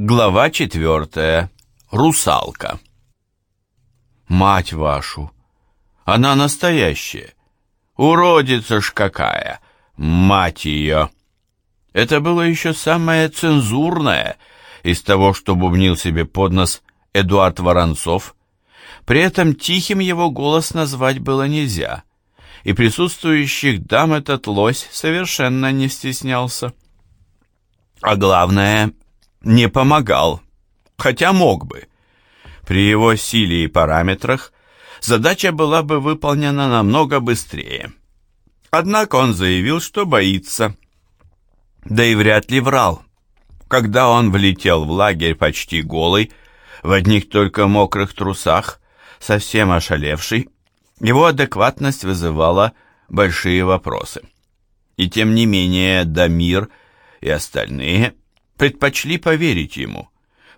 Глава четвертая. Русалка. Мать вашу! Она настоящая! Уродица ж какая! Мать ее! Это было еще самое цензурное из того, что бубнил себе под нос Эдуард Воронцов. При этом тихим его голос назвать было нельзя, и присутствующих дам этот лось совершенно не стеснялся. А главное, не помогал, хотя мог бы. При его силе и параметрах задача была бы выполнена намного быстрее. Однако он заявил, что боится. Да и вряд ли врал. Когда он влетел в лагерь почти голый, в одних только мокрых трусах, совсем ошалевший, его адекватность вызывала большие вопросы. И тем не менее Дамир и остальные предпочли поверить ему,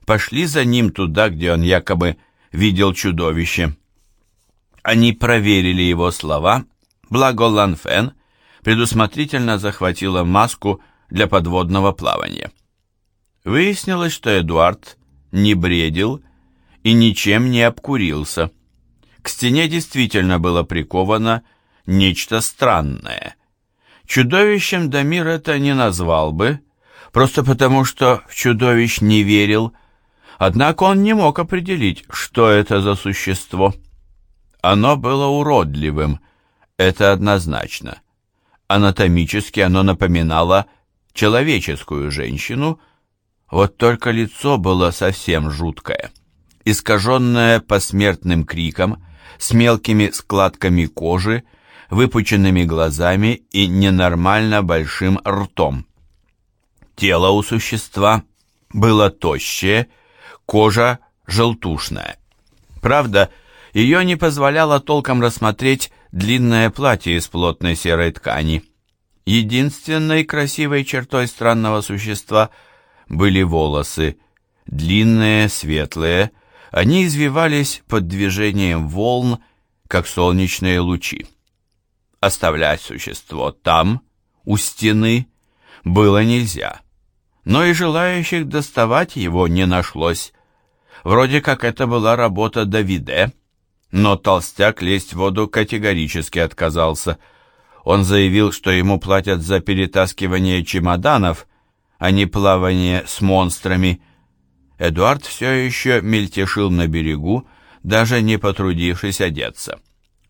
пошли за ним туда, где он якобы видел чудовище. Они проверили его слова, благо Ланфен предусмотрительно захватила маску для подводного плавания. Выяснилось, что Эдуард не бредил и ничем не обкурился. К стене действительно было приковано нечто странное. Чудовищем Дамир это не назвал бы, просто потому что в чудовищ не верил, однако он не мог определить, что это за существо. Оно было уродливым, это однозначно. Анатомически оно напоминало человеческую женщину, вот только лицо было совсем жуткое, искаженное посмертным криком, с мелкими складками кожи, выпученными глазами и ненормально большим ртом. Тело у существа было тощее, кожа желтушная. Правда, ее не позволяло толком рассмотреть длинное платье из плотной серой ткани. Единственной красивой чертой странного существа были волосы, длинные, светлые, они извивались под движением волн, как солнечные лучи. Оставлять существо там, у стены, было нельзя но и желающих доставать его не нашлось. Вроде как это была работа Давиде, но толстяк лезть в воду категорически отказался. Он заявил, что ему платят за перетаскивание чемоданов, а не плавание с монстрами. Эдуард все еще мельтешил на берегу, даже не потрудившись одеться.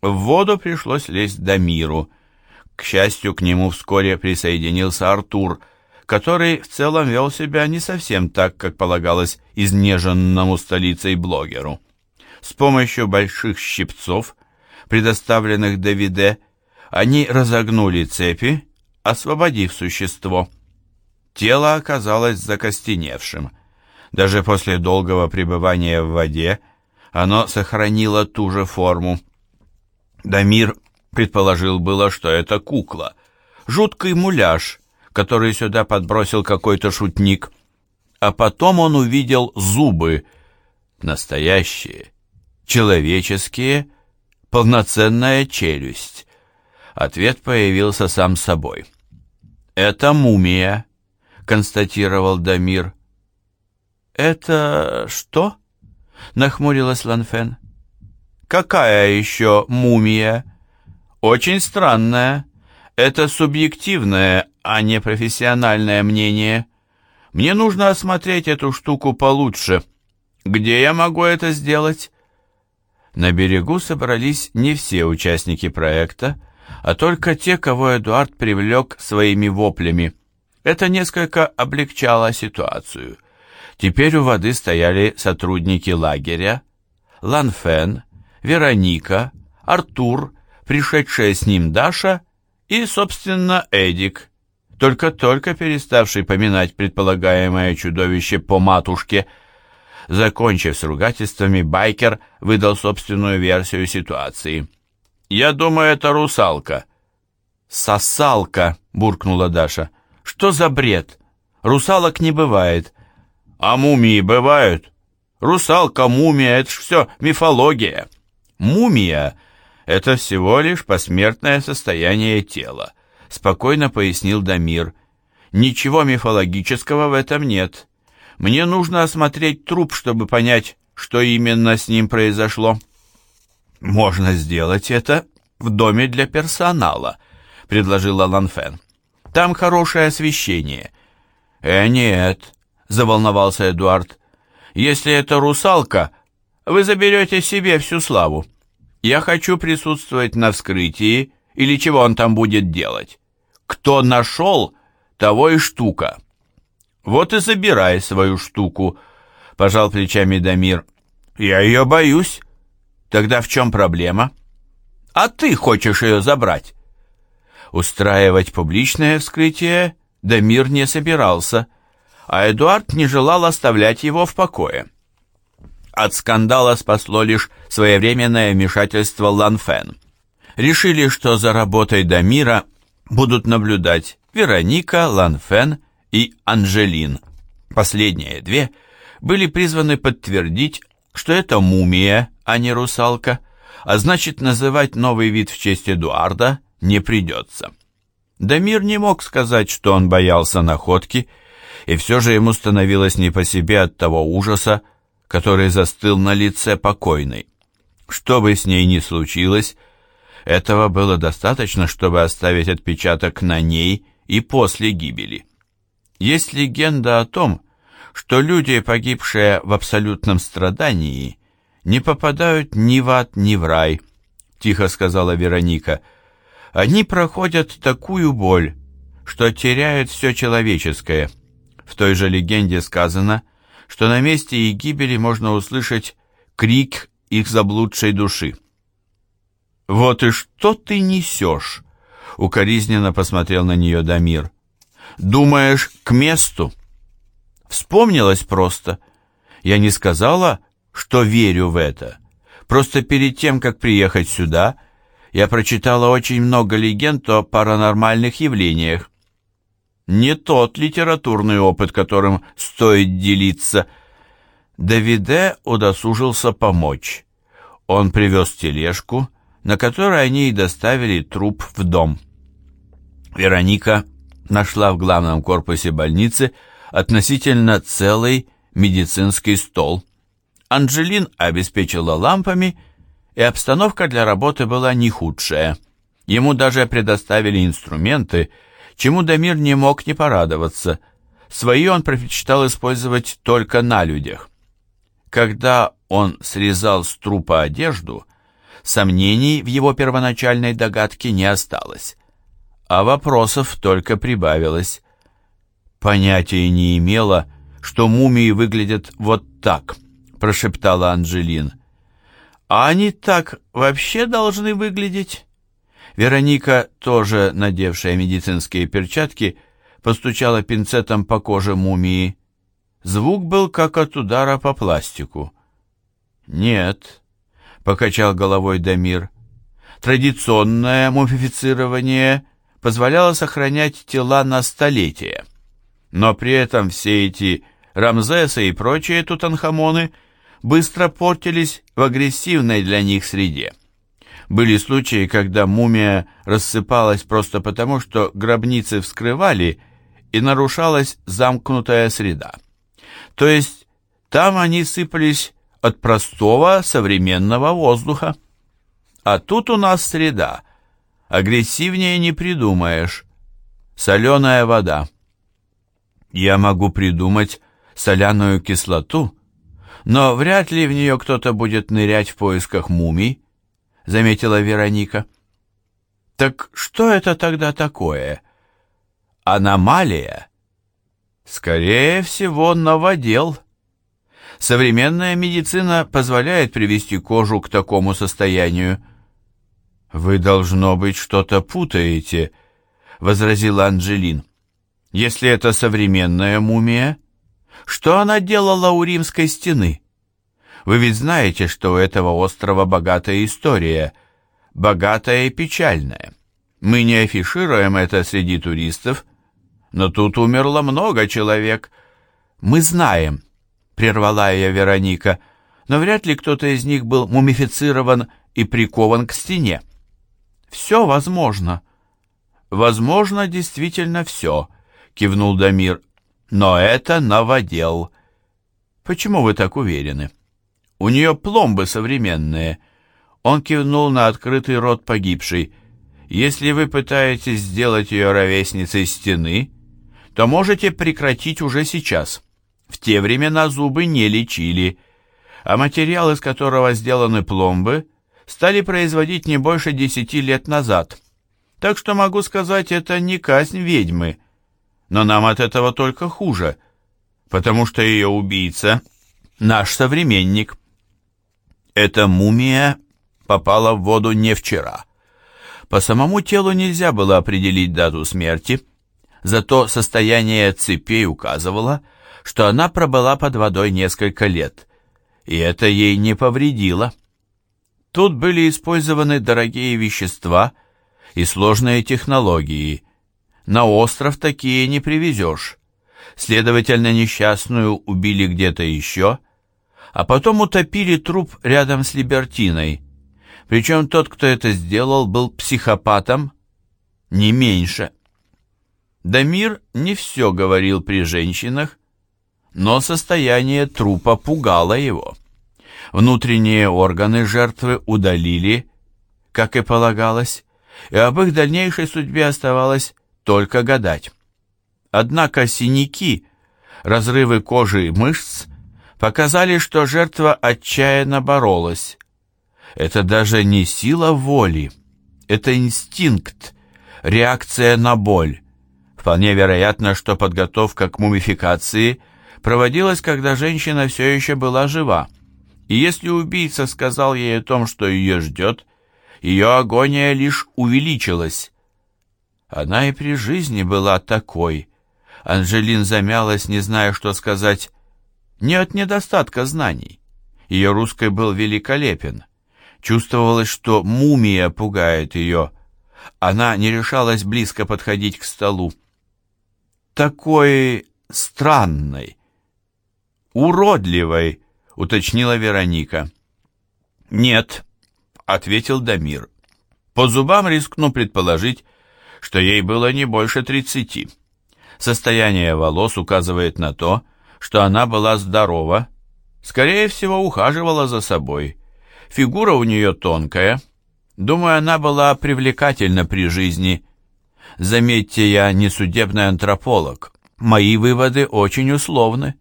В воду пришлось лезть до миру. К счастью, к нему вскоре присоединился Артур – который в целом вел себя не совсем так, как полагалось изнеженному столицей блогеру. С помощью больших щипцов, предоставленных Давиде, они разогнули цепи, освободив существо. Тело оказалось закостеневшим. Даже после долгого пребывания в воде оно сохранило ту же форму. Дамир предположил было, что это кукла, жуткий муляж, который сюда подбросил какой-то шутник. А потом он увидел зубы, настоящие, человеческие, полноценная челюсть. Ответ появился сам собой. «Это мумия», — констатировал Дамир. «Это что?» — нахмурилась Ланфен. «Какая еще мумия?» «Очень странная. Это субъективное, а не профессиональное мнение. Мне нужно осмотреть эту штуку получше. Где я могу это сделать? На берегу собрались не все участники проекта, а только те, кого Эдуард привлек своими воплями. Это несколько облегчало ситуацию. Теперь у воды стояли сотрудники лагеря, Ланфен, Вероника, Артур, пришедшая с ним Даша и, собственно, Эдик, только-только переставший поминать предполагаемое чудовище по матушке. Закончив с ругательствами, байкер выдал собственную версию ситуации. «Я думаю, это русалка». «Сосалка», — буркнула Даша. «Что за бред? Русалок не бывает». «А мумии бывают?» «Русалка, мумия — это ж все мифология». «Мумия — это всего лишь посмертное состояние тела спокойно пояснил Дамир. Ничего мифологического в этом нет. Мне нужно осмотреть труп, чтобы понять, что именно с ним произошло. Можно сделать это в доме для персонала, предложила Ланфен. Там хорошее освещение. Э, нет, заволновался Эдуард. Если это русалка, вы заберете себе всю славу. Я хочу присутствовать на вскрытии, или чего он там будет делать. Кто нашел, того и штука. Вот и забирай свою штуку, пожал плечами Дамир. Я ее боюсь. Тогда в чем проблема? А ты хочешь ее забрать? Устраивать публичное вскрытие Дамир не собирался, а Эдуард не желал оставлять его в покое. От скандала спасло лишь своевременное вмешательство Ланфен. Решили, что за работой Дамира будут наблюдать Вероника, Ланфен и Анжелин. Последние две были призваны подтвердить, что это мумия, а не русалка, а значит называть новый вид в честь Эдуарда не придется. Дамир не мог сказать, что он боялся находки, и все же ему становилось не по себе от того ужаса, который застыл на лице покойной. Что бы с ней ни случилось, этого было достаточно, чтобы оставить отпечаток на ней и после гибели. Есть легенда о том, что люди, погибшие в абсолютном страдании, не попадают ни в ад, ни в рай, тихо сказала Вероника. Они проходят такую боль, что теряют все человеческое. В той же легенде сказано, что на месте их гибели можно услышать крик их заблудшей души. «Вот и что ты несешь?» — укоризненно посмотрел на нее Дамир. «Думаешь, к месту?» Вспомнилось просто. Я не сказала, что верю в это. Просто перед тем, как приехать сюда, я прочитала очень много легенд о паранормальных явлениях не тот литературный опыт, которым стоит делиться. Давиде удосужился помочь. Он привез тележку, на которой они и доставили труп в дом. Вероника нашла в главном корпусе больницы относительно целый медицинский стол. Анжелин обеспечила лампами, и обстановка для работы была не худшая. Ему даже предоставили инструменты, чему Дамир не мог не порадоваться. Свои он предпочитал использовать только на людях. Когда он срезал с трупа одежду, сомнений в его первоначальной догадке не осталось, а вопросов только прибавилось. Понятия не имела, что мумии выглядят вот так, прошептала Анжелин. А они так вообще должны выглядеть? Вероника, тоже надевшая медицинские перчатки, постучала пинцетом по коже мумии. Звук был как от удара по пластику. «Нет», — покачал головой Дамир, — «традиционное мумифицирование позволяло сохранять тела на столетия. Но при этом все эти Рамзесы и прочие тутанхамоны быстро портились в агрессивной для них среде. Были случаи, когда мумия рассыпалась просто потому, что гробницы вскрывали и нарушалась замкнутая среда. То есть там они сыпались от простого современного воздуха. А тут у нас среда. Агрессивнее не придумаешь. Соленая вода. Я могу придумать соляную кислоту, но вряд ли в нее кто-то будет нырять в поисках мумий, заметила Вероника. Так что это тогда такое? Аномалия? Скорее всего, новодел. Современная медицина позволяет привести кожу к такому состоянию. Вы, должно быть, что-то путаете, возразила Анжелин. Если это современная мумия, что она делала у римской стены? Вы ведь знаете, что у этого острова богатая история, богатая и печальная. Мы не афишируем это среди туристов, но тут умерло много человек. Мы знаем, прервала ее Вероника, но вряд ли кто-то из них был мумифицирован и прикован к стене. Все возможно. Возможно, действительно все, кивнул Дамир. Но это новодел. Почему вы так уверены? У нее пломбы современные. Он кивнул на открытый рот погибшей. Если вы пытаетесь сделать ее ровесницей стены, то можете прекратить уже сейчас. В те времена зубы не лечили, а материал, из которого сделаны пломбы, стали производить не больше десяти лет назад. Так что могу сказать, это не казнь ведьмы. Но нам от этого только хуже, потому что ее убийца — наш современник. Эта мумия попала в воду не вчера. По самому телу нельзя было определить дату смерти, зато состояние цепей указывало, что она пробыла под водой несколько лет, и это ей не повредило. Тут были использованы дорогие вещества и сложные технологии. На остров такие не привезешь. Следовательно, несчастную убили где-то еще, а потом утопили труп рядом с Либертиной. Причем тот, кто это сделал, был психопатом не меньше. Дамир не все говорил при женщинах, но состояние трупа пугало его. Внутренние органы жертвы удалили, как и полагалось, и об их дальнейшей судьбе оставалось только гадать. Однако синяки, разрывы кожи и мышц показали, что жертва отчаянно боролась. Это даже не сила воли, это инстинкт, реакция на боль. Вполне вероятно, что подготовка к мумификации проводилась, когда женщина все еще была жива. И если убийца сказал ей о том, что ее ждет, ее агония лишь увеличилась. Она и при жизни была такой. Анжелин замялась, не зная, что сказать. Не от недостатка знаний. Ее русский был великолепен. Чувствовалось, что мумия пугает ее. Она не решалась близко подходить к столу. Такой странной, уродливой, уточнила Вероника. «Нет», — ответил Дамир. «По зубам рискну предположить, что ей было не больше тридцати. Состояние волос указывает на то, что она была здорова, скорее всего, ухаживала за собой. Фигура у нее тонкая. Думаю, она была привлекательна при жизни. Заметьте, я не судебный антрополог. Мои выводы очень условны.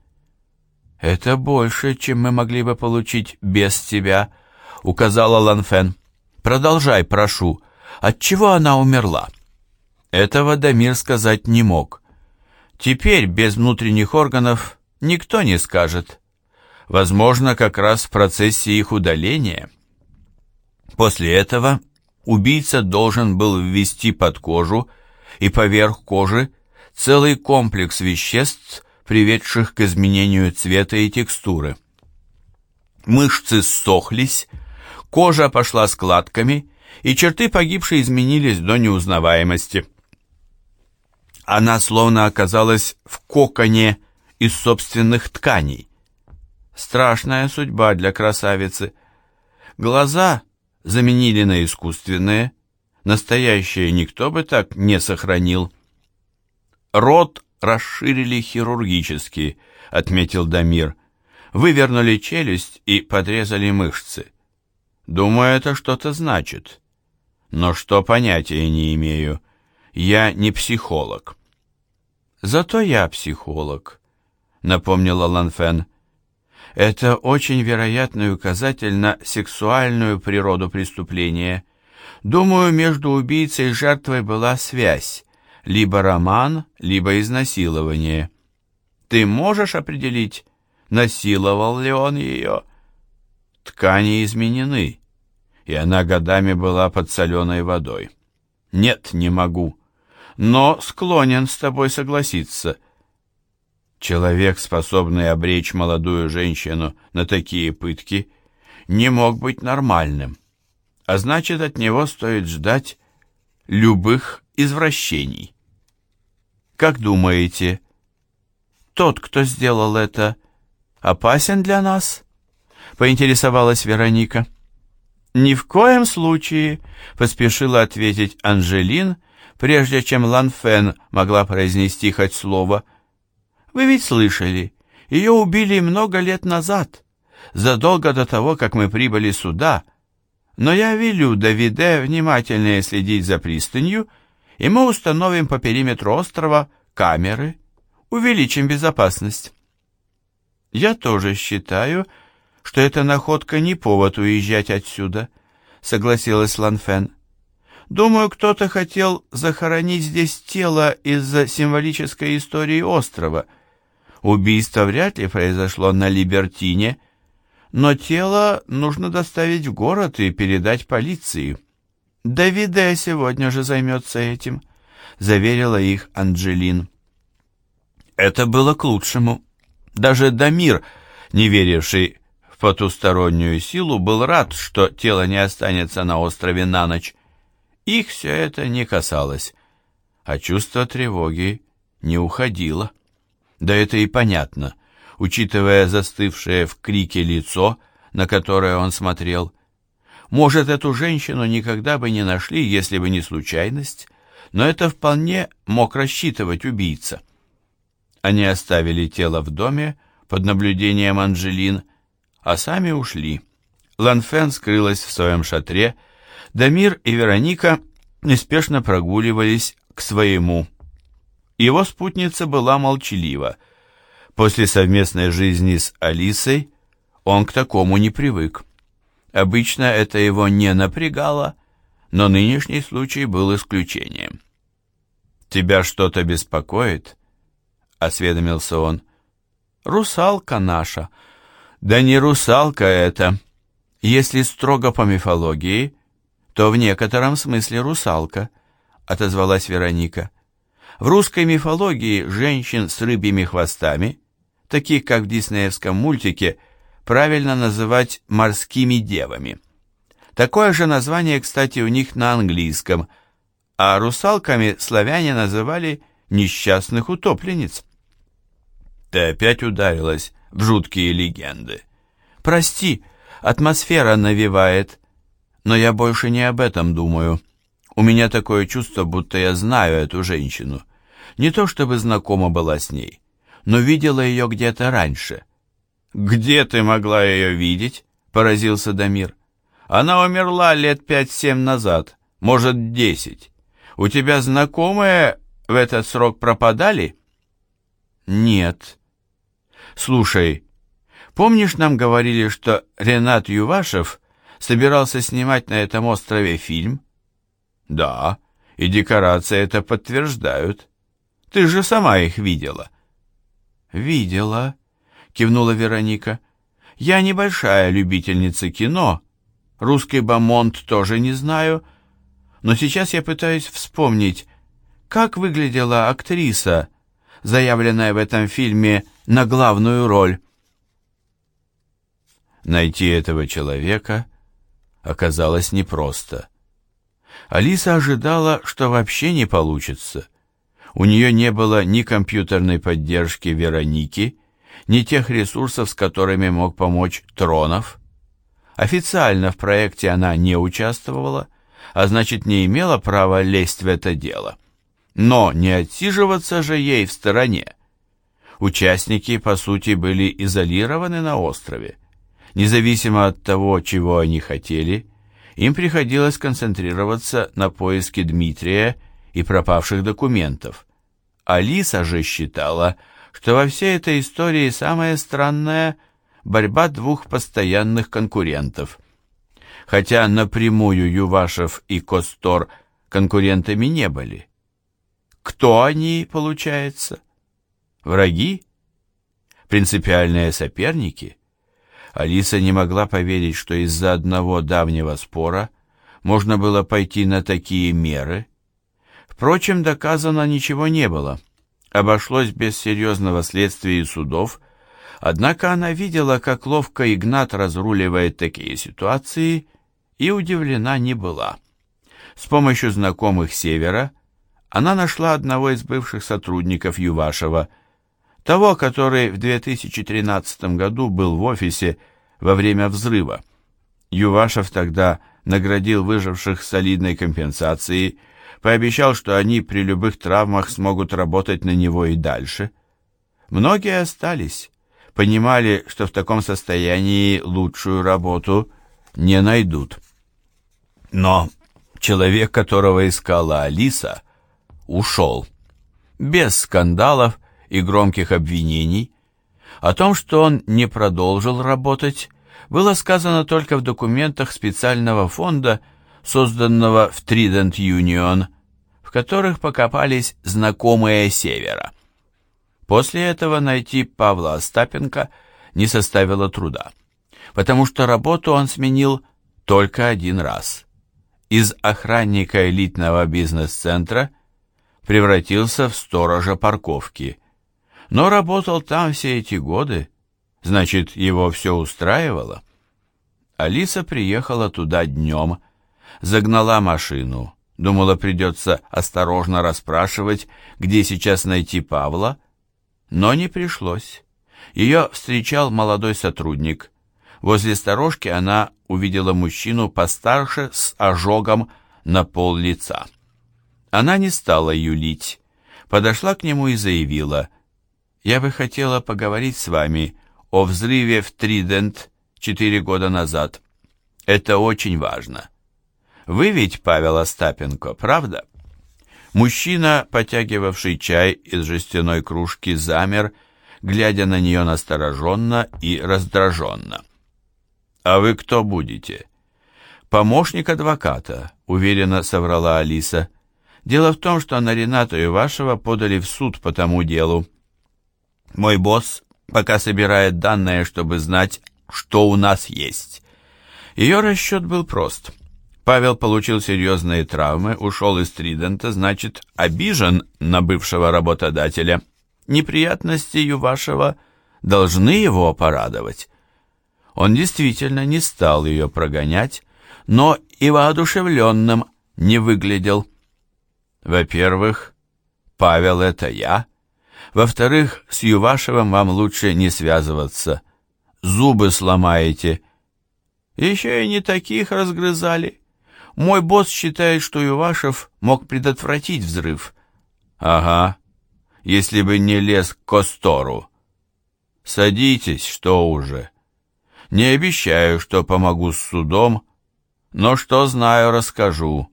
«Это больше, чем мы могли бы получить без тебя», — указала Ланфен. «Продолжай, прошу. Отчего она умерла?» Этого Дамир сказать не мог. Теперь без внутренних органов никто не скажет. Возможно, как раз в процессе их удаления. После этого убийца должен был ввести под кожу и поверх кожи целый комплекс веществ, приведших к изменению цвета и текстуры. Мышцы ссохлись, кожа пошла складками, и черты погибшей изменились до неузнаваемости. Она словно оказалась в коконе из собственных тканей. Страшная судьба для красавицы. Глаза заменили на искусственные, настоящие никто бы так не сохранил. Рот расширили хирургически, отметил Дамир. Вывернули челюсть и подрезали мышцы. Думаю, это что-то значит. Но что понятия не имею. Я не психолог. Зато я психолог, напомнила Ланфен. Это очень вероятный указатель на сексуальную природу преступления. Думаю, между убийцей и жертвой была связь либо роман, либо изнасилование. Ты можешь определить, насиловал ли он ее? Ткани изменены, и она годами была под соленой водой. Нет, не могу, но склонен с тобой согласиться. Человек, способный обречь молодую женщину на такие пытки, не мог быть нормальным, а значит, от него стоит ждать любых извращений. Как думаете, тот, кто сделал это, опасен для нас? Поинтересовалась Вероника. Ни в коем случае, поспешила ответить Анжелин, прежде чем Ланфен могла произнести хоть слово. Вы ведь слышали, Ее убили много лет назад, задолго до того, как мы прибыли сюда. Но я велю Давиде внимательнее следить за пристанью, и мы установим по периметру острова камеры, увеличим безопасность. Я тоже считаю, что эта находка не повод уезжать отсюда, согласилась Ланфен. Думаю, кто-то хотел захоронить здесь тело из-за символической истории острова. Убийство вряд ли произошло на Либертине, но тело нужно доставить в город и передать полиции. Давиде сегодня же займется этим, заверила их Анджелин. Это было к лучшему. Даже Дамир, не веривший в потустороннюю силу, был рад, что тело не останется на острове на ночь. Их все это не касалось, а чувство тревоги не уходило. Да это и понятно, учитывая застывшее в крике лицо, на которое он смотрел. Может, эту женщину никогда бы не нашли, если бы не случайность, но это вполне мог рассчитывать убийца. Они оставили тело в доме под наблюдением Анжелин, а сами ушли. Ланфен скрылась в своем шатре, Дамир и Вероника неспешно прогуливались к своему. Его спутница была молчалива. После совместной жизни с Алисой он к такому не привык. Обычно это его не напрягало, но нынешний случай был исключением. «Тебя что-то беспокоит?» — осведомился он. «Русалка наша». «Да не русалка это. Если строго по мифологии, то в некотором смысле русалка», — отозвалась Вероника. «В русской мифологии женщин с рыбьими хвостами, таких как в диснеевском мультике, правильно называть морскими девами. Такое же название, кстати, у них на английском, а русалками славяне называли несчастных утопленниц. Ты опять ударилась в жуткие легенды. Прости, атмосфера навевает. Но я больше не об этом думаю. У меня такое чувство, будто я знаю эту женщину. Не то чтобы знакома была с ней, но видела ее где-то раньше. «Где ты могла ее видеть?» — поразился Дамир. «Она умерла лет пять-семь назад, может, десять. У тебя знакомые в этот срок пропадали?» «Нет», «Слушай, помнишь, нам говорили, что Ренат Ювашев собирался снимать на этом острове фильм?» «Да, и декорации это подтверждают. Ты же сама их видела». «Видела», — кивнула Вероника. «Я небольшая любительница кино, русский бомонд тоже не знаю, но сейчас я пытаюсь вспомнить, как выглядела актриса, заявленная в этом фильме на главную роль. Найти этого человека оказалось непросто. Алиса ожидала, что вообще не получится. У нее не было ни компьютерной поддержки Вероники, ни тех ресурсов, с которыми мог помочь Тронов. Официально в проекте она не участвовала, а значит не имела права лезть в это дело. Но не отсиживаться же ей в стороне. Участники, по сути, были изолированы на острове. Независимо от того, чего они хотели, им приходилось концентрироваться на поиске Дмитрия и пропавших документов. Алиса же считала, что во всей этой истории самое странное – борьба двух постоянных конкурентов. Хотя напрямую Ювашев и Костор конкурентами не были. Кто они, получается? Враги? Принципиальные соперники? Алиса не могла поверить, что из-за одного давнего спора можно было пойти на такие меры. Впрочем, доказано ничего не было. Обошлось без серьезного следствия и судов, однако она видела, как ловко Игнат разруливает такие ситуации, и удивлена не была. С помощью знакомых Севера она нашла одного из бывших сотрудников Ювашева – того, который в 2013 году был в офисе во время взрыва. Ювашев тогда наградил выживших солидной компенсацией, пообещал, что они при любых травмах смогут работать на него и дальше. Многие остались, понимали, что в таком состоянии лучшую работу не найдут. Но человек, которого искала Алиса, ушел. Без скандалов и громких обвинений. О том, что он не продолжил работать, было сказано только в документах специального фонда, созданного в Trident Union, в которых покопались знакомые Севера. После этого найти Павла Остапенко не составило труда, потому что работу он сменил только один раз. Из охранника элитного бизнес-центра превратился в сторожа парковки, но работал там все эти годы, Значит, его все устраивало? Алиса приехала туда днем, загнала машину, думала, придется осторожно расспрашивать, где сейчас найти Павла, но не пришлось. Ее встречал молодой сотрудник. Возле сторожки она увидела мужчину постарше с ожогом на пол лица. Она не стала юлить, подошла к нему и заявила, «Я бы хотела поговорить с вами о взрыве в Тридент четыре года назад. Это очень важно. Вы ведь Павел Остапенко, правда? Мужчина, потягивавший чай из жестяной кружки, замер, глядя на нее настороженно и раздраженно. «А вы кто будете?» «Помощник адвоката», — уверенно соврала Алиса. «Дело в том, что на Рената Ивашева подали в суд по тому делу. Мой босс пока собирает данные, чтобы знать, что у нас есть. Ее расчет был прост. Павел получил серьезные травмы, ушел из Тридента, значит, обижен на бывшего работодателя. Неприятности Ювашева должны его порадовать. Он действительно не стал ее прогонять, но и воодушевленным не выглядел. Во-первых, Павел — это я, во-вторых, с Ювашевым вам лучше не связываться. Зубы сломаете. Еще и не таких разгрызали. Мой босс считает, что Ювашев мог предотвратить взрыв. Ага, если бы не лез к Костору. Садитесь, что уже. Не обещаю, что помогу с судом, но что знаю, расскажу,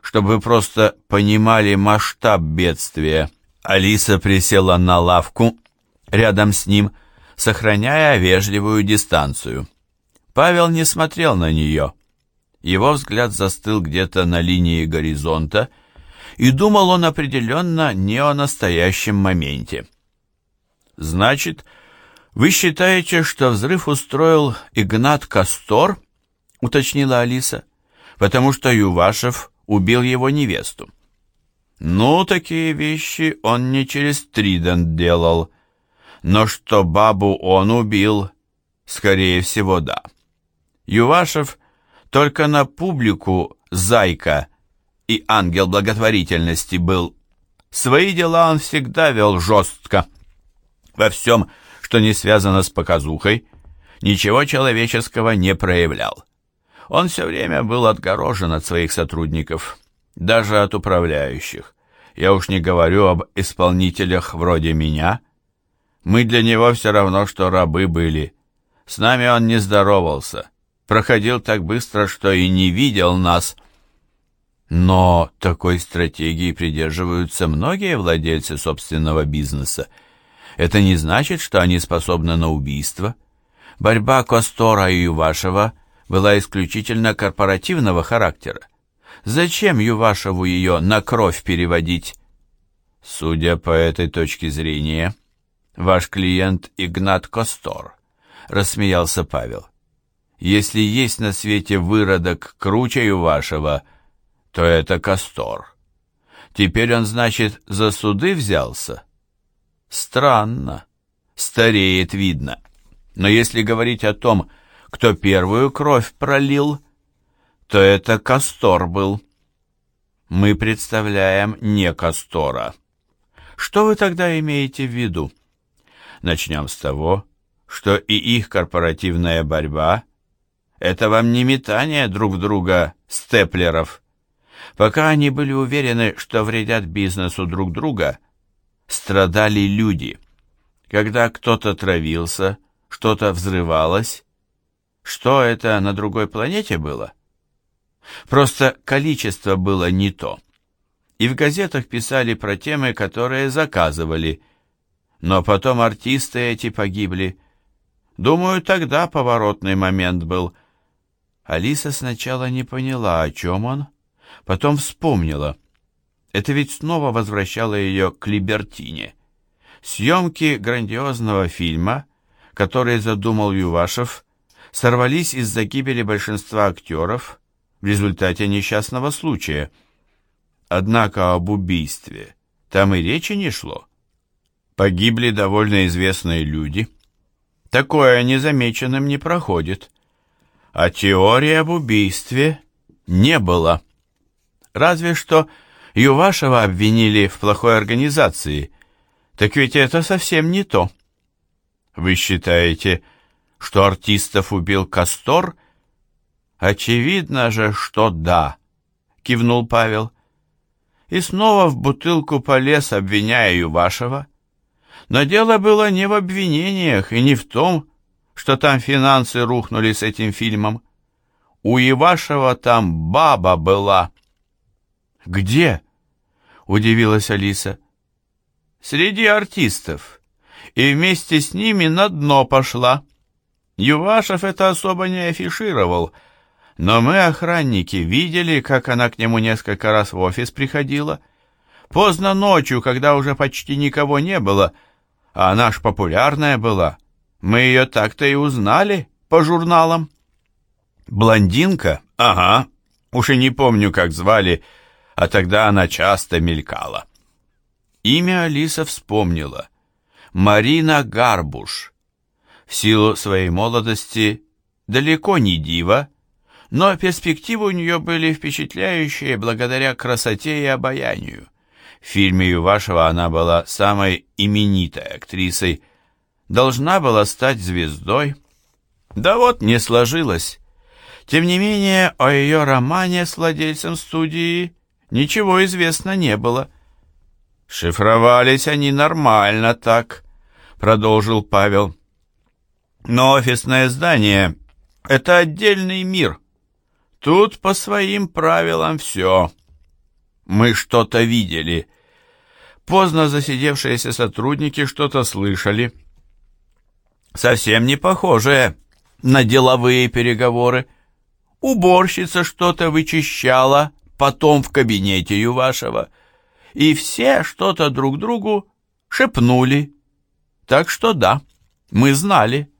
чтобы вы просто понимали масштаб бедствия. Алиса присела на лавку рядом с ним, сохраняя вежливую дистанцию. Павел не смотрел на нее. Его взгляд застыл где-то на линии горизонта, и думал он определенно не о настоящем моменте. «Значит, вы считаете, что взрыв устроил Игнат Кастор?» — уточнила Алиса. «Потому что Ювашев убил его невесту». Ну, такие вещи он не через Тридент делал. Но что бабу он убил, скорее всего, да. Ювашев только на публику зайка и ангел благотворительности был. Свои дела он всегда вел жестко. Во всем, что не связано с показухой, ничего человеческого не проявлял. Он все время был отгорожен от своих сотрудников даже от управляющих. Я уж не говорю об исполнителях вроде меня. Мы для него все равно, что рабы были. С нами он не здоровался, проходил так быстро, что и не видел нас. Но такой стратегии придерживаются многие владельцы собственного бизнеса. Это не значит, что они способны на убийство. Борьба Костора и Ювашева была исключительно корпоративного характера. Зачем Ювашеву ее на кровь переводить? Судя по этой точке зрения, ваш клиент Игнат Костор, рассмеялся Павел. Если есть на свете выродок круче Ювашева, то это Костор. Теперь он, значит, за суды взялся? Странно. Стареет, видно. Но если говорить о том, кто первую кровь пролил, то это Кастор был. Мы представляем не Кастора. Что вы тогда имеете в виду? Начнем с того, что и их корпоративная борьба — это вам не метание друг в друга степлеров. Пока они были уверены, что вредят бизнесу друг друга, страдали люди. Когда кто-то травился, что-то взрывалось. Что это на другой планете было? Просто количество было не то. И в газетах писали про темы, которые заказывали. Но потом артисты эти погибли. Думаю, тогда поворотный момент был. Алиса сначала не поняла, о чем он, потом вспомнила. Это ведь снова возвращало ее к Либертине. Съемки грандиозного фильма, который задумал Ювашев, сорвались из-за гибели большинства актеров в результате несчастного случая. Однако об убийстве там и речи не шло. Погибли довольно известные люди. Такое незамеченным не проходит. А теории об убийстве не было. Разве что Ювашева обвинили в плохой организации. Так ведь это совсем не то. Вы считаете, что артистов убил Кастор? Очевидно же, что да, кивнул Павел. И снова в бутылку полез, обвиняя Ювашева. Но дело было не в обвинениях и не в том, что там финансы рухнули с этим фильмом. У Ивашева там баба была. «Где?» — удивилась Алиса. «Среди артистов. И вместе с ними на дно пошла. Ювашев это особо не афишировал, но мы, охранники, видели, как она к нему несколько раз в офис приходила. Поздно ночью, когда уже почти никого не было, а она ж популярная была. Мы ее так-то и узнали по журналам». «Блондинка? Ага. Уж и не помню, как звали, — а тогда она часто мелькала. Имя Алиса вспомнила. Марина Гарбуш. В силу своей молодости далеко не дива, но перспективы у нее были впечатляющие благодаря красоте и обаянию. В фильме Ювашева она была самой именитой актрисой, должна была стать звездой. Да вот не сложилось. Тем не менее, о ее романе с владельцем студии ничего известно не было. «Шифровались они нормально так», — продолжил Павел. «Но офисное здание — это отдельный мир. Тут по своим правилам все. Мы что-то видели. Поздно засидевшиеся сотрудники что-то слышали. Совсем не похожее на деловые переговоры. Уборщица что-то вычищала, потом в кабинете Ювашева, и все что-то друг другу шепнули. Так что да, мы знали.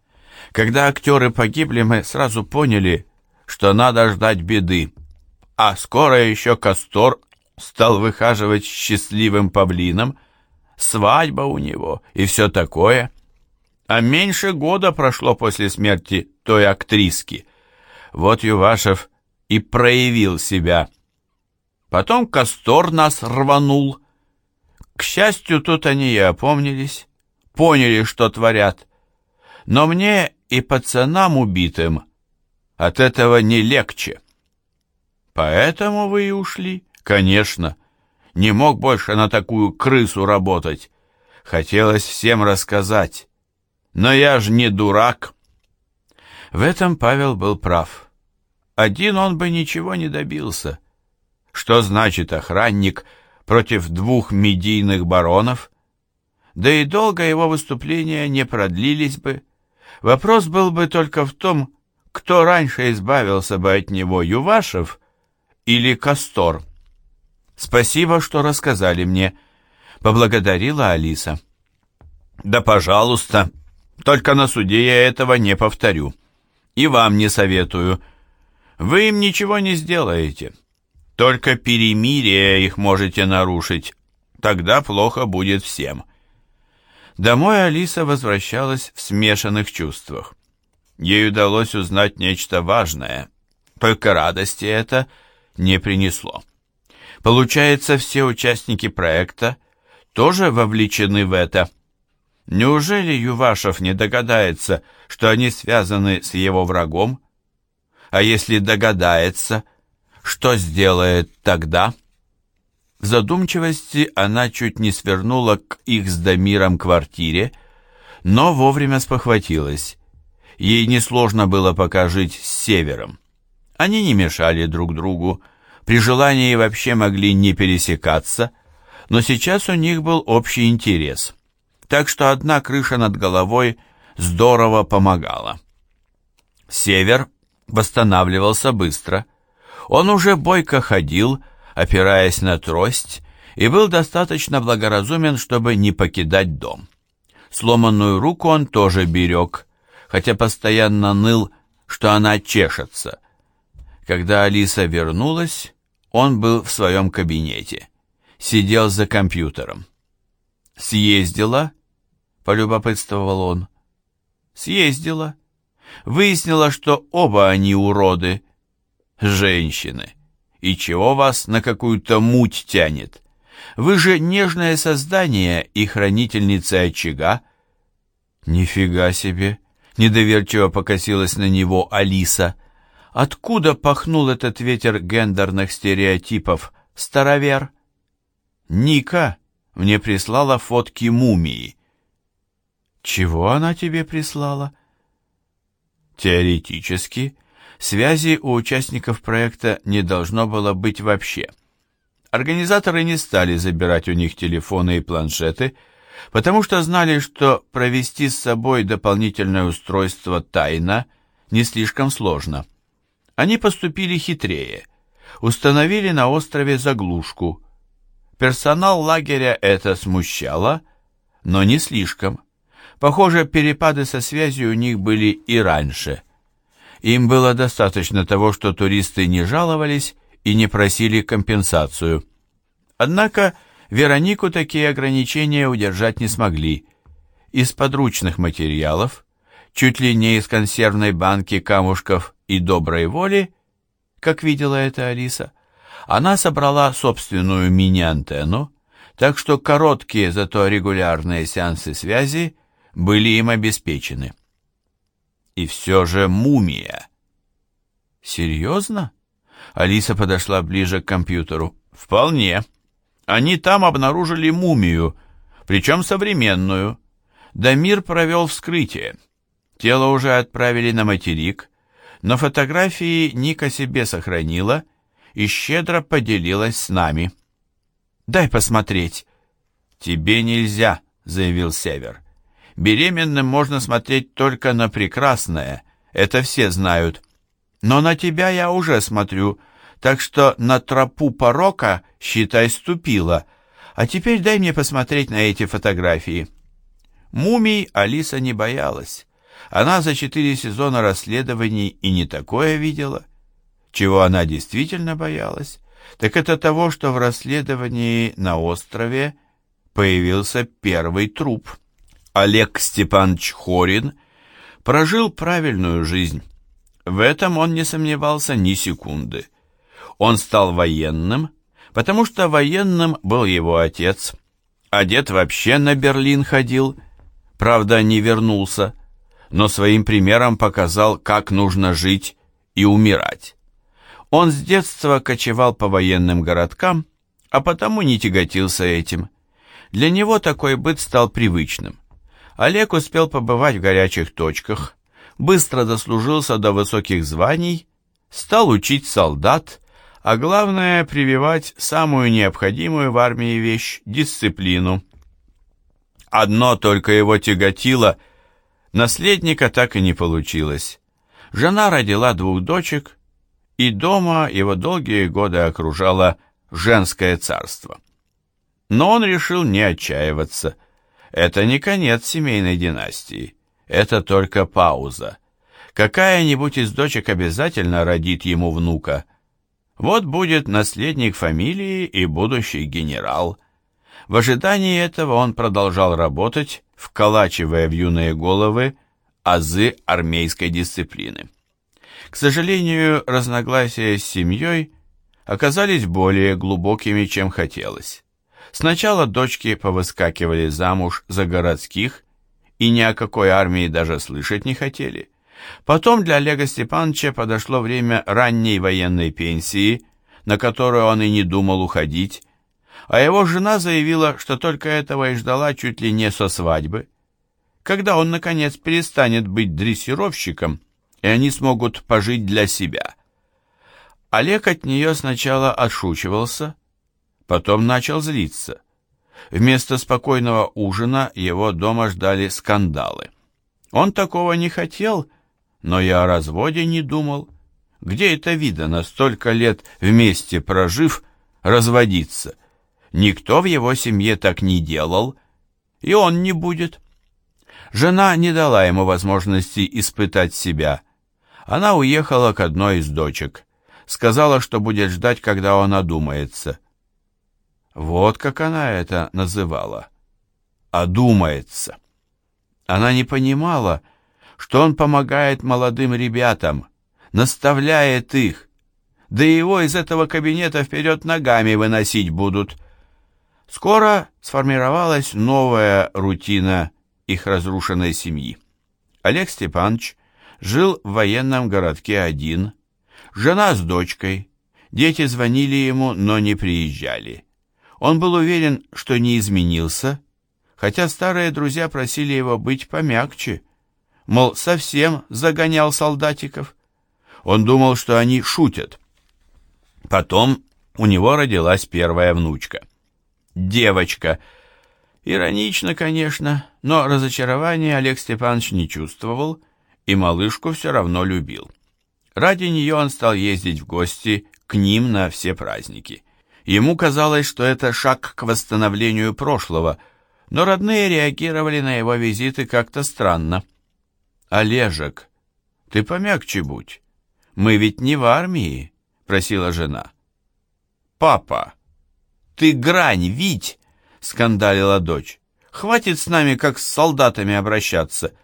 Когда актеры погибли, мы сразу поняли, что надо ждать беды. А скоро еще Кастор стал выхаживать счастливым павлином, свадьба у него и все такое. А меньше года прошло после смерти той актриски. Вот Ювашев и проявил себя Потом Кастор нас рванул. К счастью, тут они и опомнились, поняли, что творят. Но мне и пацанам убитым от этого не легче. Поэтому вы и ушли? Конечно. Не мог больше на такую крысу работать. Хотелось всем рассказать. Но я ж не дурак. В этом Павел был прав. Один он бы ничего не добился. Что значит охранник против двух медийных баронов? Да и долго его выступления не продлились бы. Вопрос был бы только в том, кто раньше избавился бы от него, Ювашев или Кастор. «Спасибо, что рассказали мне», — поблагодарила Алиса. «Да, пожалуйста, только на суде я этого не повторю. И вам не советую. Вы им ничего не сделаете. Только перемирие их можете нарушить. Тогда плохо будет всем. Домой Алиса возвращалась в смешанных чувствах. Ей удалось узнать нечто важное, только радости это не принесло. Получается, все участники проекта тоже вовлечены в это. Неужели Ювашев не догадается, что они связаны с его врагом? А если догадается – что сделает тогда? В задумчивости она чуть не свернула к их с Дамиром квартире, но вовремя спохватилась. Ей несложно было пока жить с Севером. Они не мешали друг другу, при желании вообще могли не пересекаться, но сейчас у них был общий интерес. Так что одна крыша над головой здорово помогала. Север восстанавливался быстро. Он уже бойко ходил, опираясь на трость, и был достаточно благоразумен, чтобы не покидать дом. Сломанную руку он тоже берег, хотя постоянно ныл, что она чешется. Когда Алиса вернулась, он был в своем кабинете. Сидел за компьютером. «Съездила?» — полюбопытствовал он. «Съездила. Выяснила, что оба они уроды. Женщины. И чего вас на какую-то муть тянет? Вы же нежное создание и хранительница очага». «Нифига себе!» — недоверчиво покосилась на него Алиса — Откуда пахнул этот ветер гендерных стереотипов? Старовер? Ника мне прислала фотки мумии. Чего она тебе прислала? Теоретически, связи у участников проекта не должно было быть вообще. Организаторы не стали забирать у них телефоны и планшеты, потому что знали, что провести с собой дополнительное устройство тайно не слишком сложно. Они поступили хитрее. Установили на острове заглушку. Персонал лагеря это смущало, но не слишком. Похоже, перепады со связью у них были и раньше. Им было достаточно того, что туристы не жаловались и не просили компенсацию. Однако Веронику такие ограничения удержать не смогли. Из подручных материалов, чуть ли не из консервной банки камушков и доброй воли, как видела это Алиса, она собрала собственную мини-антенну, так что короткие, зато регулярные сеансы связи были им обеспечены. И все же мумия. Серьезно? Алиса подошла ближе к компьютеру. Вполне. Они там обнаружили мумию, причем современную. Дамир провел вскрытие. Тело уже отправили на материк, но фотографии Ника себе сохранила и щедро поделилась с нами. «Дай посмотреть». «Тебе нельзя», — заявил Север. «Беременным можно смотреть только на прекрасное, это все знают. Но на тебя я уже смотрю, так что на тропу порока, считай, ступила. А теперь дай мне посмотреть на эти фотографии». Мумий Алиса не боялась. Она за четыре сезона расследований и не такое видела. Чего она действительно боялась, так это того, что в расследовании на острове появился первый труп. Олег Степанович Хорин прожил правильную жизнь. В этом он не сомневался ни секунды. Он стал военным, потому что военным был его отец, а дед вообще на Берлин ходил, правда, не вернулся но своим примером показал, как нужно жить и умирать. Он с детства кочевал по военным городкам, а потому не тяготился этим. Для него такой быт стал привычным. Олег успел побывать в горячих точках, быстро дослужился до высоких званий, стал учить солдат, а главное прививать самую необходимую в армии вещь – дисциплину. Одно только его тяготило – Наследника так и не получилось. Жена родила двух дочек, и дома его долгие годы окружало женское царство. Но он решил не отчаиваться. Это не конец семейной династии, это только пауза. Какая-нибудь из дочек обязательно родит ему внука. Вот будет наследник фамилии и будущий генерал. В ожидании этого он продолжал работать, вколачивая в юные головы азы армейской дисциплины. К сожалению, разногласия с семьей оказались более глубокими, чем хотелось. Сначала дочки повыскакивали замуж за городских и ни о какой армии даже слышать не хотели. Потом для Олега Степановича подошло время ранней военной пенсии, на которую он и не думал уходить, а его жена заявила, что только этого и ждала чуть ли не со свадьбы. когда он, наконец, перестанет быть дрессировщиком, и они смогут пожить для себя. Олег от нее сначала отшучивался, потом начал злиться. Вместо спокойного ужина его дома ждали скандалы. Он такого не хотел, но и о разводе не думал. Где это видано, столько лет вместе прожив, разводиться? Никто в его семье так не делал, и он не будет. Жена не дала ему возможности испытать себя. Она уехала к одной из дочек. Сказала, что будет ждать, когда он одумается. Вот как она это называла. «Одумается». Она не понимала, что он помогает молодым ребятам, наставляет их, да его из этого кабинета вперед ногами выносить будут. Скоро сформировалась новая рутина их разрушенной семьи. Олег Степанович жил в военном городке один, жена с дочкой, дети звонили ему, но не приезжали. Он был уверен, что не изменился, хотя старые друзья просили его быть помягче, мол, совсем загонял солдатиков. Он думал, что они шутят. Потом у него родилась первая внучка. Девочка. Иронично, конечно, но разочарования Олег Степанович не чувствовал и малышку все равно любил. Ради нее он стал ездить в гости к ним на все праздники. Ему казалось, что это шаг к восстановлению прошлого, но родные реагировали на его визиты как-то странно. «Олежек, ты помягче будь. Мы ведь не в армии», — просила жена. «Папа, ты грань, Вить!» — скандалила дочь. «Хватит с нами, как с солдатами, обращаться.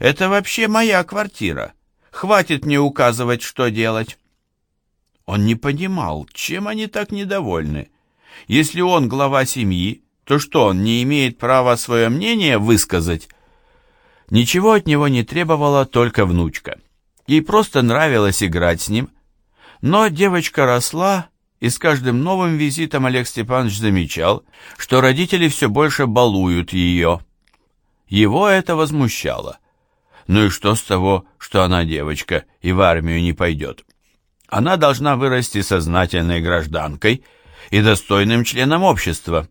Это вообще моя квартира. Хватит мне указывать, что делать». Он не понимал, чем они так недовольны. Если он глава семьи, то что, он не имеет права свое мнение высказать? Ничего от него не требовала только внучка. Ей просто нравилось играть с ним. Но девочка росла, и с каждым новым визитом Олег Степанович замечал, что родители все больше балуют ее. Его это возмущало. Ну и что с того, что она девочка и в армию не пойдет? Она должна вырасти сознательной гражданкой и достойным членом общества.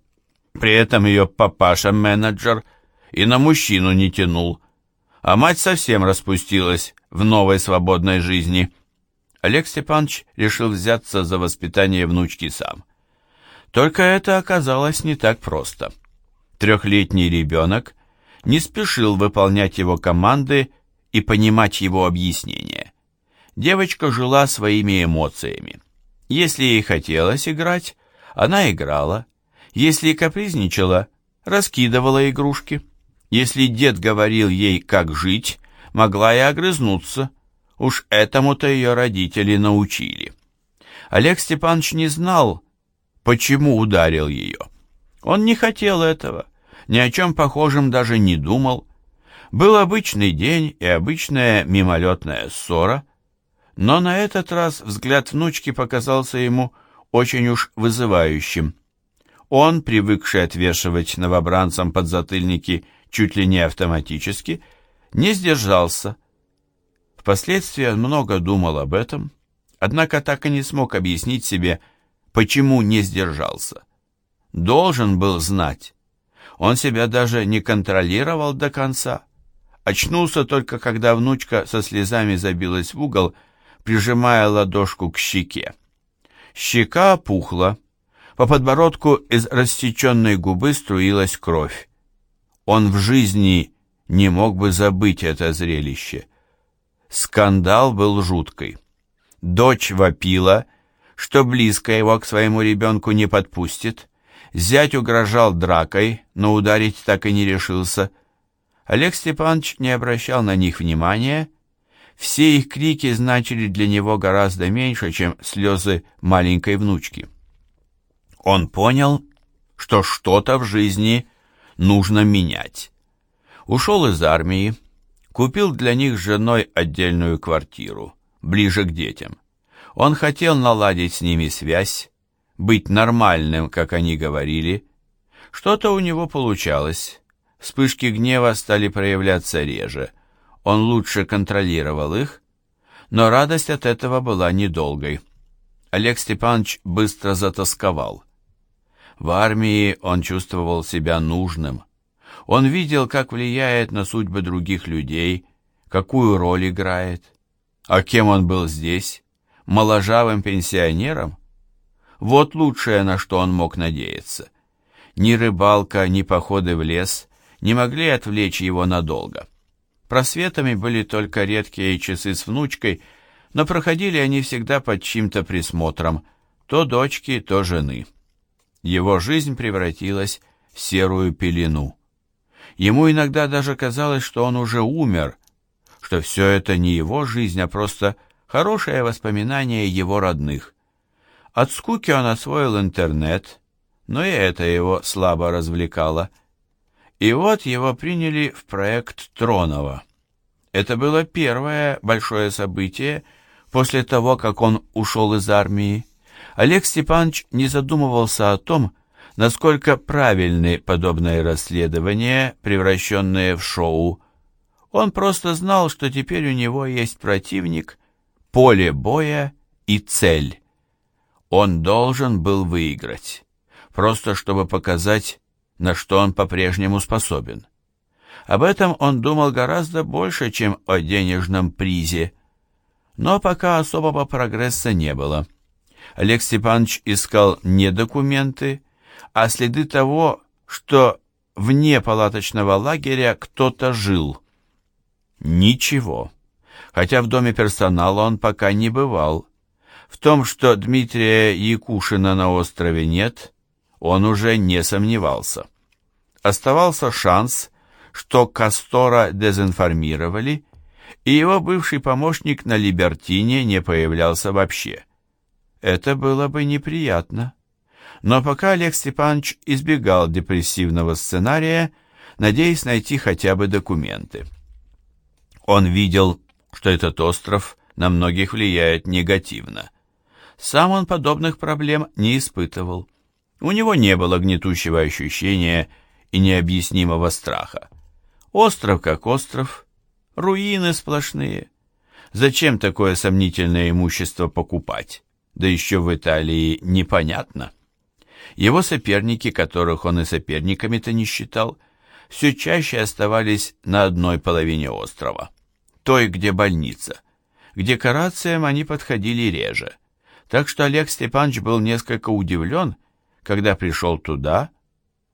При этом ее папаша-менеджер и на мужчину не тянул, а мать совсем распустилась в новой свободной жизни. Олег Степанович решил взяться за воспитание внучки сам. Только это оказалось не так просто. Трехлетний ребенок не спешил выполнять его команды и понимать его объяснения. Девочка жила своими эмоциями. Если ей хотелось играть, она играла. Если капризничала, раскидывала игрушки. Если дед говорил ей, как жить, могла и огрызнуться. Уж этому-то ее родители научили. Олег Степанович не знал, почему ударил ее. Он не хотел этого, ни о чем похожем даже не думал. Был обычный день и обычная мимолетная ссора, но на этот раз взгляд внучки показался ему очень уж вызывающим. Он, привыкший отвешивать новобранцам подзатыльники чуть ли не автоматически, не сдержался. Впоследствии он много думал об этом, однако так и не смог объяснить себе, почему не сдержался. Должен был знать. Он себя даже не контролировал до конца. Очнулся только, когда внучка со слезами забилась в угол, прижимая ладошку к щеке. Щека опухла, по подбородку из рассеченной губы струилась кровь. Он в жизни не мог бы забыть это зрелище. Скандал был жуткий. Дочь вопила, что близко его к своему ребенку не подпустит. Зять угрожал дракой, но ударить так и не решился. Олег Степанович не обращал на них внимания все их крики значили для него гораздо меньше, чем слезы маленькой внучки. Он понял, что что-то в жизни нужно менять. Ушел из армии, купил для них с женой отдельную квартиру, ближе к детям. Он хотел наладить с ними связь, быть нормальным, как они говорили. Что-то у него получалось. Вспышки гнева стали проявляться реже. Он лучше контролировал их, но радость от этого была недолгой. Олег Степанович быстро затасковал. В армии он чувствовал себя нужным. Он видел, как влияет на судьбы других людей, какую роль играет. А кем он был здесь? Моложавым пенсионером? Вот лучшее, на что он мог надеяться. Ни рыбалка, ни походы в лес не могли отвлечь его надолго. Просветами были только редкие часы с внучкой, но проходили они всегда под чьим-то присмотром, то дочки, то жены. Его жизнь превратилась в серую пелену. Ему иногда даже казалось, что он уже умер, что все это не его жизнь, а просто хорошее воспоминание его родных. От скуки он освоил интернет, но и это его слабо развлекало. И вот его приняли в проект Тронова. Это было первое большое событие после того, как он ушел из армии. Олег Степанович не задумывался о том, насколько правильны подобные расследования, превращенные в шоу. Он просто знал, что теперь у него есть противник, поле боя и цель. Он должен был выиграть, просто чтобы показать, на что он по-прежнему способен. Об этом он думал гораздо больше, чем о денежном призе. Но пока особого прогресса не было. Олег Степанович искал не документы, а следы того, что вне палаточного лагеря кто-то жил. Ничего. Хотя в доме персонала он пока не бывал. В том, что Дмитрия Якушина на острове нет, он уже не сомневался. Оставался шанс, что Кастора дезинформировали, и его бывший помощник на Либертине не появлялся вообще. Это было бы неприятно. Но пока Олег Степанович избегал депрессивного сценария, надеясь найти хотя бы документы. Он видел, что этот остров на многих влияет негативно. Сам он подобных проблем не испытывал. У него не было гнетущего ощущения и необъяснимого страха. Остров как остров, руины сплошные. Зачем такое сомнительное имущество покупать? Да еще в Италии непонятно. Его соперники, которых он и соперниками-то не считал, все чаще оставались на одной половине острова, той, где больница. К декорациям они подходили реже, так что Олег Степанович был несколько удивлен, когда пришел туда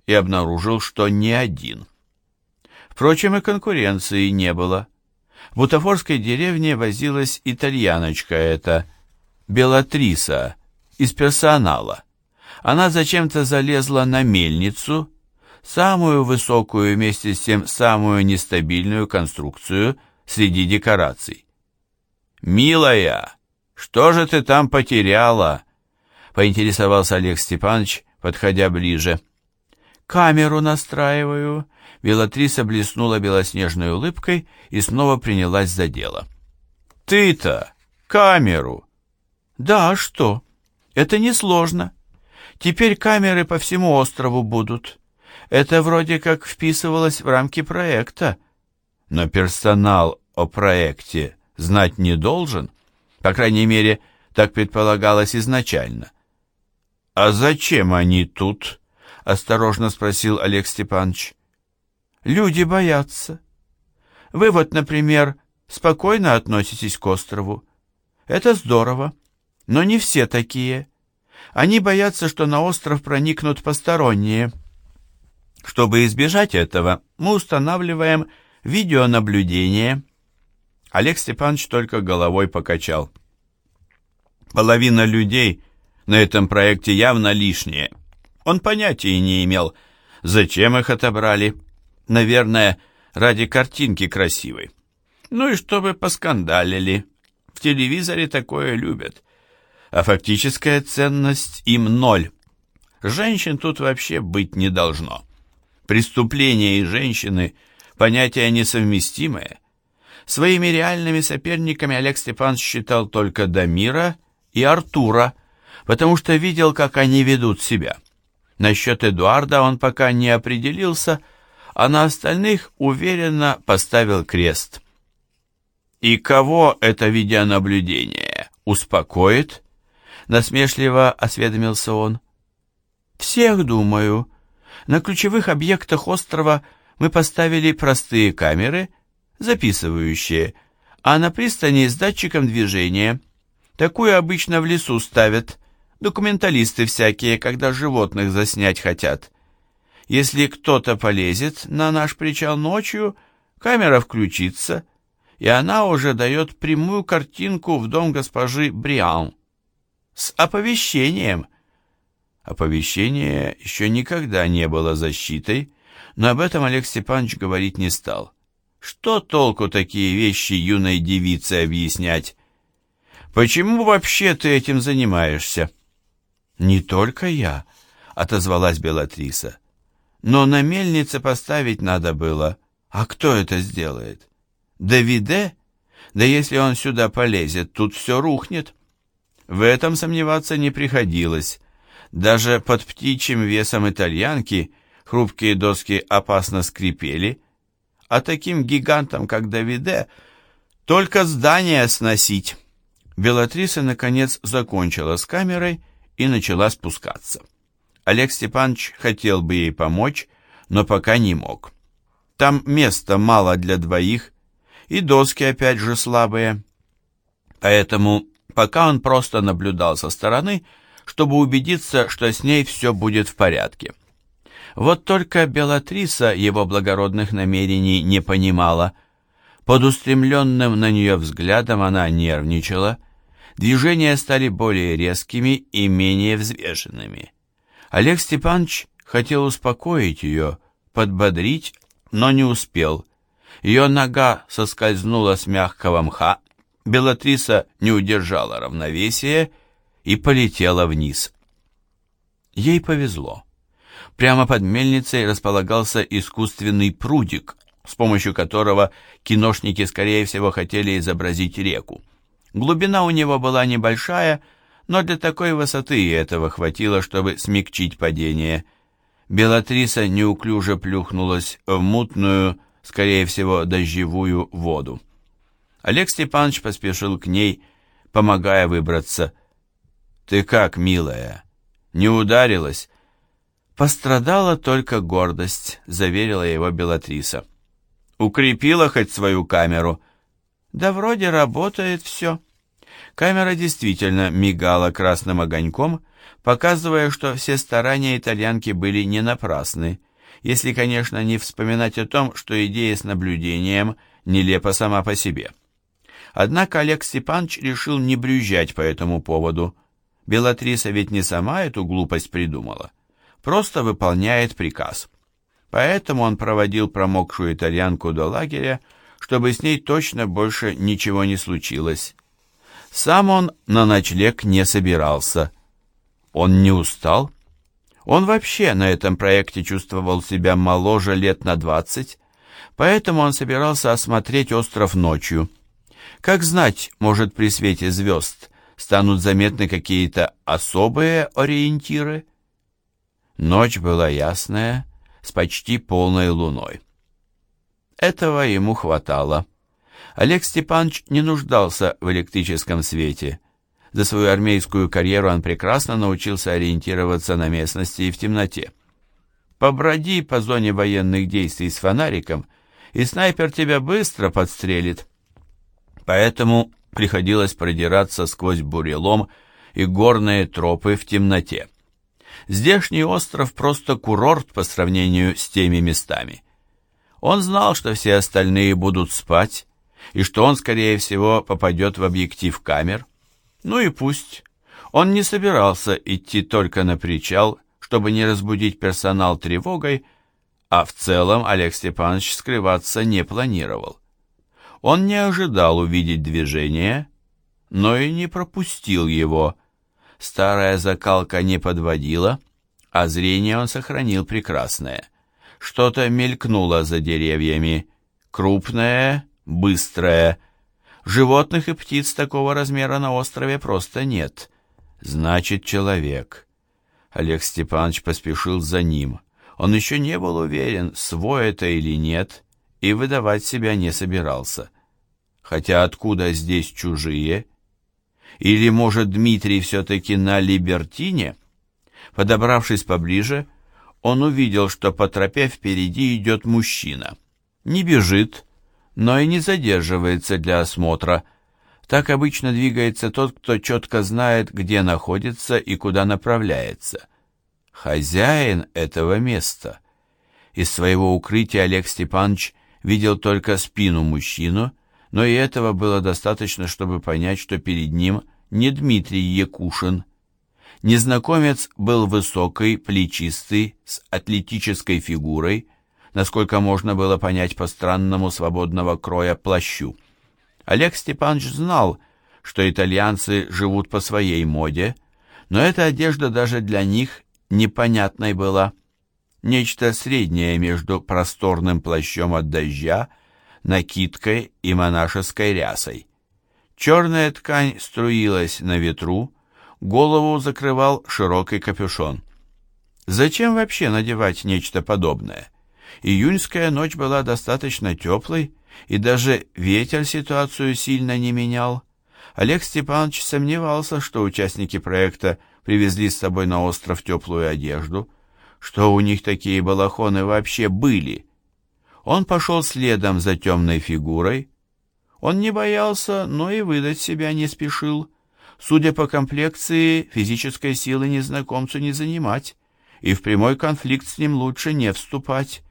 и обнаружил, что не один. Впрочем, и конкуренции не было. В бутафорской деревне возилась итальяночка эта, Белатриса, из персонала. Она зачем-то залезла на мельницу, самую высокую вместе с тем самую нестабильную конструкцию среди декораций. «Милая, что же ты там потеряла?» — поинтересовался Олег Степанович, подходя ближе. «Камеру настраиваю». Белатриса блеснула белоснежной улыбкой и снова принялась за дело. «Ты-то камеру!» «Да, а что? Это несложно. Теперь камеры по всему острову будут. Это вроде как вписывалось в рамки проекта. Но персонал о проекте знать не должен. По крайней мере, так предполагалось изначально. «А зачем они тут?» — осторожно спросил Олег Степанович. «Люди боятся. Вы вот, например, спокойно относитесь к острову. Это здорово, но не все такие. Они боятся, что на остров проникнут посторонние. Чтобы избежать этого, мы устанавливаем видеонаблюдение». Олег Степанович только головой покачал. Половина людей на этом проекте явно лишние. Он понятия не имел, зачем их отобрали. Наверное, ради картинки красивой. Ну и чтобы поскандалили. В телевизоре такое любят. А фактическая ценность им ноль. Женщин тут вообще быть не должно. Преступление и женщины – понятия несовместимые. Своими реальными соперниками Олег Степанович считал только Дамира и Артура, потому что видел, как они ведут себя. Насчет Эдуарда он пока не определился, а на остальных уверенно поставил крест. «И кого это видеонаблюдение успокоит?» Насмешливо осведомился он. «Всех, думаю. На ключевых объектах острова мы поставили простые камеры, записывающие, а на пристани с датчиком движения. Такую обычно в лесу ставят, документалисты всякие, когда животных заснять хотят. Если кто-то полезет на наш причал ночью, камера включится, и она уже дает прямую картинку в дом госпожи Бриан. С оповещением. Оповещение еще никогда не было защитой, но об этом Олег Степанович говорить не стал. Что толку такие вещи юной девице объяснять? Почему вообще ты этим занимаешься? Не только я, отозвалась Белатриса. Но на мельнице поставить надо было. А кто это сделает? Давиде? Да если он сюда полезет, тут все рухнет. В этом сомневаться не приходилось. Даже под птичьим весом итальянки хрупкие доски опасно скрипели, а таким гигантам, как Давиде, только здание сносить. Белатриса, наконец, закончила с камерой и начала спускаться. Олег Степанович хотел бы ей помочь, но пока не мог. Там места мало для двоих, и доски опять же слабые. Поэтому пока он просто наблюдал со стороны, чтобы убедиться, что с ней все будет в порядке. Вот только Белатриса его благородных намерений не понимала. Под устремленным на нее взглядом она нервничала, движения стали более резкими и менее взвешенными. Олег Степанович хотел успокоить ее, подбодрить, но не успел. Ее нога соскользнула с мягкого мха, Белатриса не удержала равновесия и полетела вниз. Ей повезло. Прямо под мельницей располагался искусственный прудик, с помощью которого киношники, скорее всего, хотели изобразить реку. Глубина у него была небольшая, но для такой высоты и этого хватило, чтобы смягчить падение. Белатриса неуклюже плюхнулась в мутную, скорее всего, дождевую воду. Олег Степанович поспешил к ней, помогая выбраться. «Ты как, милая? Не ударилась?» «Пострадала только гордость», — заверила его Белатриса. «Укрепила хоть свою камеру?» «Да вроде работает все». Камера действительно мигала красным огоньком, показывая, что все старания итальянки были не напрасны, если, конечно, не вспоминать о том, что идея с наблюдением нелепа сама по себе. Однако Олег Степанович решил не брюзжать по этому поводу. Белатриса ведь не сама эту глупость придумала, просто выполняет приказ. Поэтому он проводил промокшую итальянку до лагеря, чтобы с ней точно больше ничего не случилось. Сам он на ночлег не собирался. Он не устал. Он вообще на этом проекте чувствовал себя моложе лет на двадцать, поэтому он собирался осмотреть остров ночью. Как знать, может, при свете звезд станут заметны какие-то особые ориентиры? Ночь была ясная, с почти полной луной. Этого ему хватало. Олег Степанович не нуждался в электрическом свете. За свою армейскую карьеру он прекрасно научился ориентироваться на местности и в темноте. Поброди по зоне военных действий с фонариком, и снайпер тебя быстро подстрелит. Поэтому приходилось продираться сквозь бурелом и горные тропы в темноте. Здешний остров просто курорт по сравнению с теми местами. Он знал, что все остальные будут спать, и что он, скорее всего, попадет в объектив камер. Ну и пусть. Он не собирался идти только на причал, чтобы не разбудить персонал тревогой, а в целом Олег Степанович скрываться не планировал. Он не ожидал увидеть движение, но и не пропустил его. Старая закалка не подводила, а зрение он сохранил прекрасное. Что-то мелькнуло за деревьями, крупное, быстрое. Животных и птиц такого размера на острове просто нет. Значит, человек. Олег Степанович поспешил за ним. Он еще не был уверен, свой это или нет, и выдавать себя не собирался. Хотя откуда здесь чужие? Или, может, Дмитрий все-таки на Либертине? Подобравшись поближе, он увидел, что по тропе впереди идет мужчина. Не бежит, но и не задерживается для осмотра. Так обычно двигается тот, кто четко знает, где находится и куда направляется. Хозяин этого места. Из своего укрытия Олег Степанович видел только спину мужчину, но и этого было достаточно, чтобы понять, что перед ним не Дмитрий Якушин. Незнакомец был высокий, плечистый, с атлетической фигурой, насколько можно было понять по странному свободного кроя плащу. Олег Степанович знал, что итальянцы живут по своей моде, но эта одежда даже для них непонятной была. Нечто среднее между просторным плащом от дождя, накидкой и монашеской рясой. Черная ткань струилась на ветру, голову закрывал широкий капюшон. Зачем вообще надевать нечто подобное? Июньская ночь была достаточно теплой, и даже ветер ситуацию сильно не менял. Олег Степанович сомневался, что участники проекта привезли с собой на остров теплую одежду, что у них такие балахоны вообще были. Он пошел следом за темной фигурой. Он не боялся, но и выдать себя не спешил. Судя по комплекции, физической силы незнакомцу не занимать, и в прямой конфликт с ним лучше не вступать.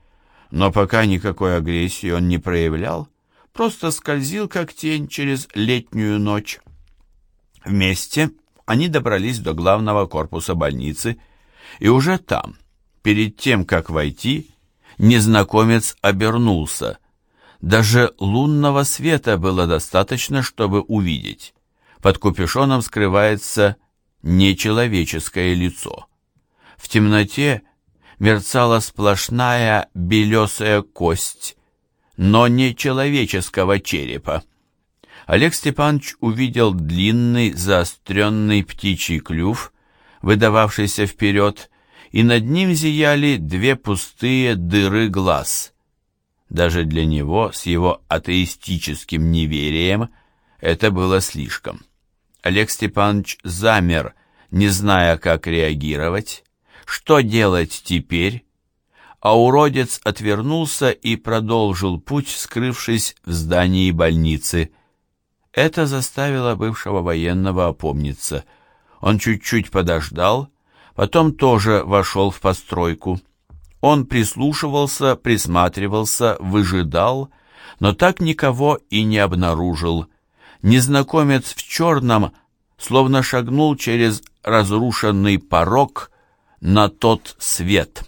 Но пока никакой агрессии он не проявлял, просто скользил как тень через летнюю ночь. Вместе они добрались до главного корпуса больницы, и уже там, перед тем, как войти, незнакомец обернулся. Даже лунного света было достаточно, чтобы увидеть. Под капюшоном скрывается нечеловеческое лицо. В темноте мерцала сплошная белесая кость, но не человеческого черепа. Олег Степанович увидел длинный заостренный птичий клюв, выдававшийся вперед, и над ним зияли две пустые дыры глаз. Даже для него, с его атеистическим неверием, это было слишком. Олег Степанович замер, не зная, как реагировать, что делать теперь, а уродец отвернулся и продолжил путь, скрывшись в здании больницы. Это заставило бывшего военного опомниться. Он чуть-чуть подождал, потом тоже вошел в постройку. Он прислушивался, присматривался, выжидал, но так никого и не обнаружил. Незнакомец в черном словно шагнул через разрушенный порог на тот свет.